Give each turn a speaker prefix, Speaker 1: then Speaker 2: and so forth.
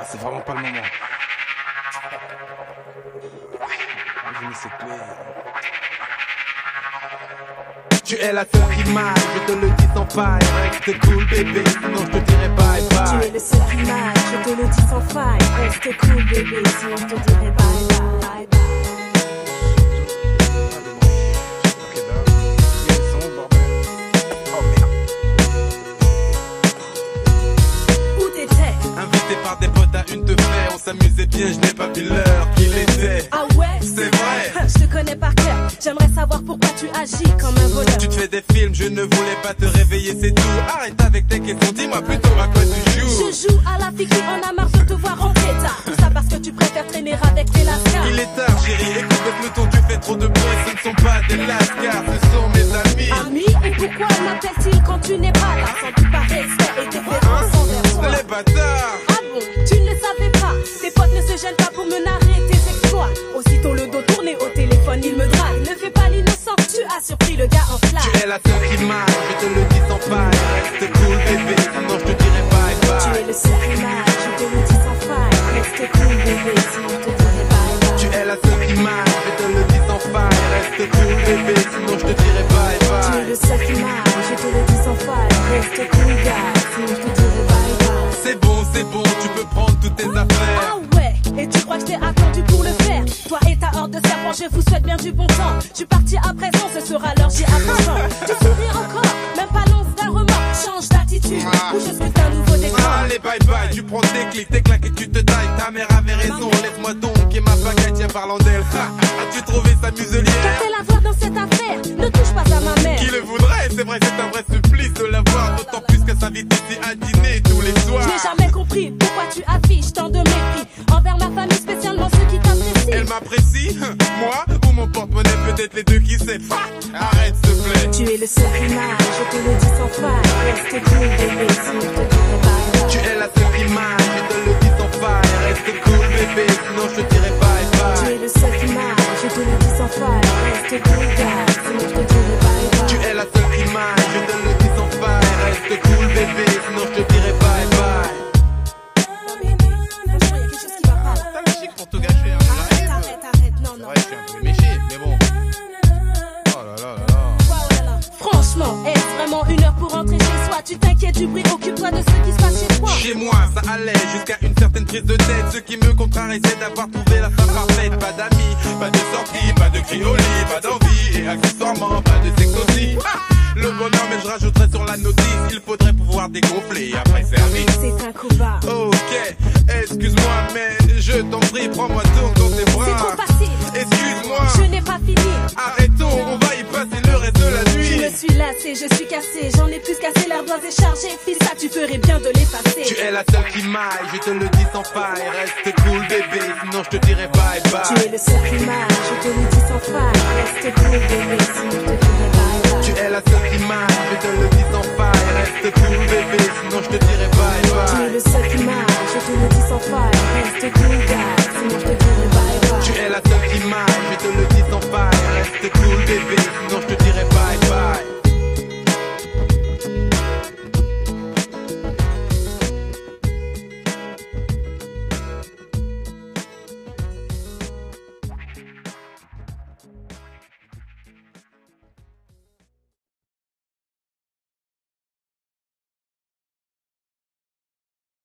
Speaker 1: Ah, c'est vraiment pas le moment. Tu es la seule qui m'aille, je te le dis sans faille. Reste cool bébé, sinon je te dirai bye bye.
Speaker 2: Tu es le seul qui m'aille, je te le dis sans faille. Reste cool bébé, sinon je te dirai
Speaker 1: une de fait, on s'amusait bien, je n'ai pas vu l'heure qu'il était.
Speaker 2: Ah ouais?
Speaker 1: C'est vrai.
Speaker 2: Je te connais par cœur. J'aimerais savoir pourquoi tu agis comme un voleur.
Speaker 1: Tu te fais des films, je ne voulais pas te réveiller, c'est tout. Arrête avec tes questions, dis-moi plutôt à quoi tu joues.
Speaker 2: Je joue à la fille qui en a marre de te voir en tard. Tout ça parce que tu préfères traîner avec les lascars.
Speaker 1: Il est tard, chérie, écoute le peloton, tu fais trop de bruit, ce ne sont pas des lascars, ce sont mes amis.
Speaker 2: Ami, et pourquoi m'appelle-t-il quand tu n'es pas là? Sans doute par Tu
Speaker 1: es la seule qui m'aille, je te le dis sans faille. Reste cool bébé, sinon je te dirai bye
Speaker 2: Tu es bye.
Speaker 1: le
Speaker 2: seul qui m'aille, je te le dis sans faille. Reste cool gars, sinon je te dirai bye bye.
Speaker 1: C'est bon, c'est bon, tu peux prendre toutes tes
Speaker 2: Ah
Speaker 1: affaires.
Speaker 2: ouais, et tu crois que je t'ai attendu pour le faire? Toi et ta horde de serpents, je vous souhaite bien du bon temps. Je suis parti à présent, ce sera l'heure, j'y attention. Tu souris encore, même pas l'once d'un remords. Change d'attitude, ou je suis un nouveau
Speaker 1: prends tes clics, tes claques et tu te tailles. Ta mère avait raison, laisse-moi donc et ma baguette, tiens, parlant d'elle. As-tu trouvé sa muselière
Speaker 2: à voir dans cette affaire Ne touche pas à ma mère.
Speaker 1: Qui le voudrait? C'est vrai, c'est un vrai supplice de la voir. D'autant plus qu'elle s'invite ici à dîner tous les soirs.
Speaker 2: Je n'ai jamais compris pourquoi tu affiches tant de mépris envers ma famille, spécialement ceux qui t'apprécient.
Speaker 1: Elle m'apprécie, moi ou mon porte-monnaie, peut-être les deux qui sait. Arrête, s'il te plaît.
Speaker 2: Tu es le seul je te le dis sans faille. Reste cool, bébé, bye.
Speaker 1: Tu es la seule Reste
Speaker 2: Tu t'inquiètes du bruit, occupe-toi de ce qui se passe chez toi.
Speaker 1: Chez moi, ça allait jusqu'à une certaine prise de tête. Ce qui me contrarie, c'est d'avoir trouvé la femme parfaite. Pas d'amis, pas de sortie, pas de cri au lit, pas d'envie. Et accessoirement, pas de sexe aussi. Ah, le bonheur, mais je rajouterai sur la notice. Il faudrait pouvoir dégonfler après service.
Speaker 2: C'est un combat.
Speaker 1: Ok, excuse-moi, mais je t'en prie, prends-moi donc je suis
Speaker 2: cassé,
Speaker 1: j'en
Speaker 2: ai plus
Speaker 1: cassé,
Speaker 2: l'ardoise est chargée. Fils,
Speaker 1: ça, tu ferais bien de l'effacer. Tu es la seule qui m'aille,
Speaker 2: je
Speaker 1: te
Speaker 2: le dis sans faille. Reste cool, bébé, sinon je te dirai bye bye. Tu es le seul qui m'aille, je te le dis sans faille. Reste cool, bébé, sinon je te dirai bye bye.
Speaker 1: Tu es la seule qui m'aille, je te le dis sans faille. Reste cool, bébé, sinon je te dirai bye bye.
Speaker 2: Tu es le seul qui je te le dis sans faille. Reste cool, gars, sinon je te dirai bye bye. Tu
Speaker 1: es la seule qui je te le dis sans faille. Reste cool, bébé, sinon